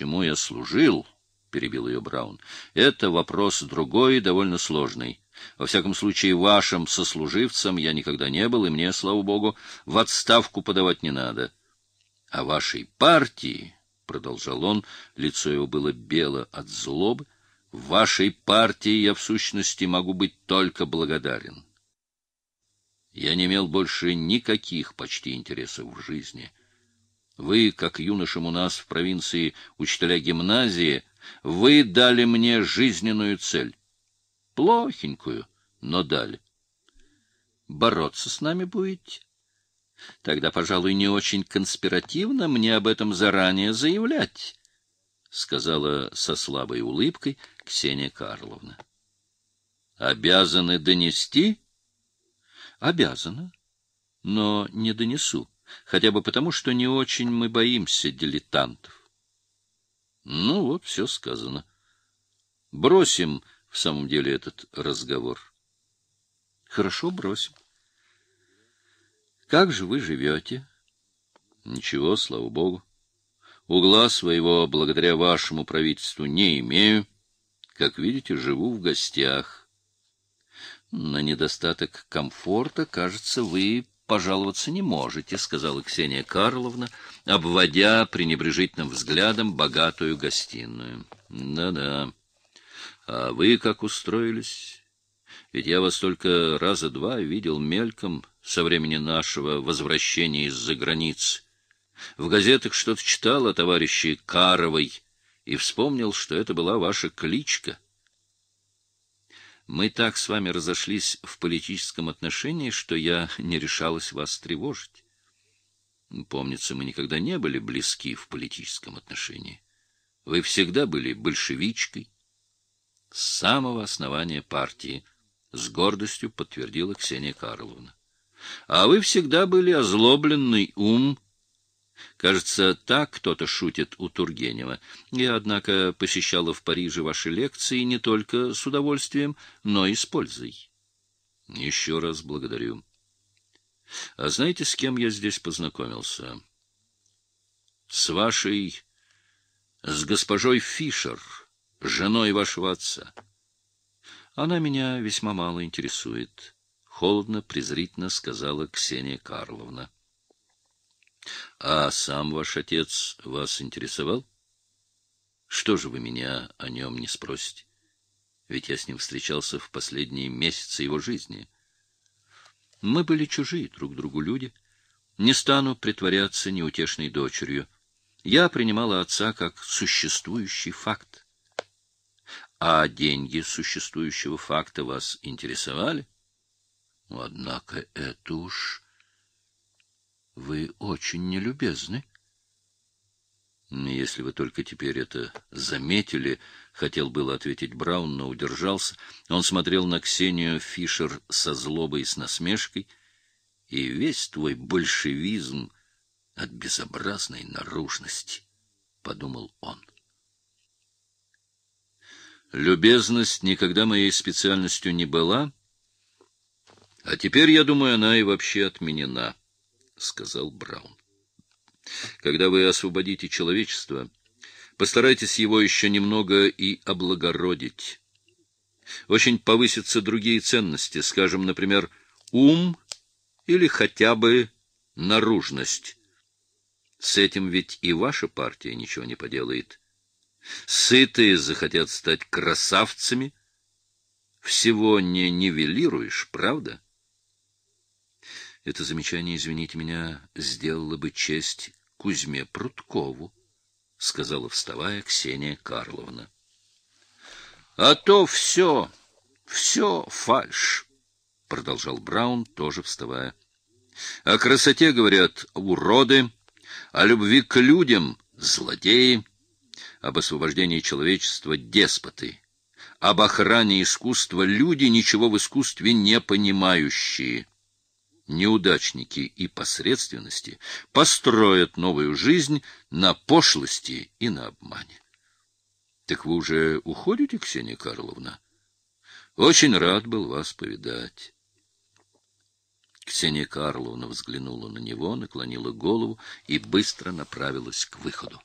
чему я служил, — перебил ее Браун, — это вопрос другой и довольно сложный. Во всяком случае, вашим сослуживцем я никогда не был, и мне, слава богу, в отставку подавать не надо. А вашей партии, — продолжал он, лицо его было бело от злобы, — вашей партии я в сущности могу быть только благодарен. Я не имел больше никаких почти интересов в жизни. Вы, как юношам у нас в провинции учителя гимназии, вы дали мне жизненную цель. Плохенькую, но дали. Бороться с нами будете? Тогда, пожалуй, не очень конспиративно мне об этом заранее заявлять, — сказала со слабой улыбкой Ксения Карловна. — Обязаны донести? — Обязана, но не донесу, хотя бы потому, что не очень мы боимся дилетантов. Ну вот, все сказано. Бросим в самом деле этот разговор. Хорошо, бросим. Как же вы живете? Ничего, слава богу. Угла своего, благодаря вашему правительству, не имею. Как видите, живу в гостях. На недостаток комфорта, кажется, вы пожаловаться не можете, — сказала Ксения Карловна, обводя пренебрежительным взглядом богатую гостиную. Да — Да-да. А вы как устроились? Ведь я вас только раза два видел мельком со времени нашего возвращения из-за границ. В газетах что-то читал о товарище Каровой и вспомнил, что это была ваша кличка — мы так с вами разошлись в политическом отношении, что я не решалась вас тревожить. Помнится, мы никогда не были близки в политическом отношении. Вы всегда были большевичкой. С самого основания партии, с гордостью подтвердила Ксения Карловна. А вы всегда были озлобленный ум, Кажется, так кто-то шутит у Тургенева. Я, однако, посещала в Париже ваши лекции не только с удовольствием, но и с пользой. Еще раз благодарю. А знаете, с кем я здесь познакомился? С вашей... с госпожой Фишер, женой вашего отца. Она меня весьма мало интересует, — холодно, презрительно сказала Ксения Карловна. А сам ваш отец вас интересовал? Что же вы меня о нем не спросите? Ведь я с ним встречался в последние месяцы его жизни. Мы были чужие друг другу люди. Не стану притворяться неутешной дочерью. Я принимала отца как существующий факт. А деньги существующего факта вас интересовали? Однако это уж вы очень нелюбезны. Если вы только теперь это заметили, хотел было ответить Браун, но удержался. Он смотрел на Ксению Фишер со злобой и с насмешкой, и весь твой большевизм от безобразной наружности, — подумал он. Любезность никогда моей специальностью не была, а теперь, я думаю, она и вообще отменена. — сказал Браун. Когда вы освободите человечество, постарайтесь его еще немного и облагородить. Очень повысятся другие ценности, скажем, например, ум или хотя бы наружность. С этим ведь и ваша партия ничего не поделает. Сытые захотят стать красавцами. Всего не нивелируешь, правда? — это замечание, извините меня, сделало бы честь Кузьме Пруткову, — сказала, вставая, Ксения Карловна. — А то все, все фальшь, — продолжал Браун, тоже вставая. — О красоте говорят уроды, о любви к людям — злодеи, об освобождении человечества — деспоты, об охране искусства — люди, ничего в искусстве не понимающие неудачники и посредственности построят новую жизнь на пошлости и на обмане. Так вы уже уходите, Ксения Карловна? Очень рад был вас повидать. Ксения Карловна взглянула на него, наклонила голову и быстро направилась к выходу.